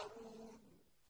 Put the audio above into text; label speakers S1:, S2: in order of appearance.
S1: يَسْخَرُونَ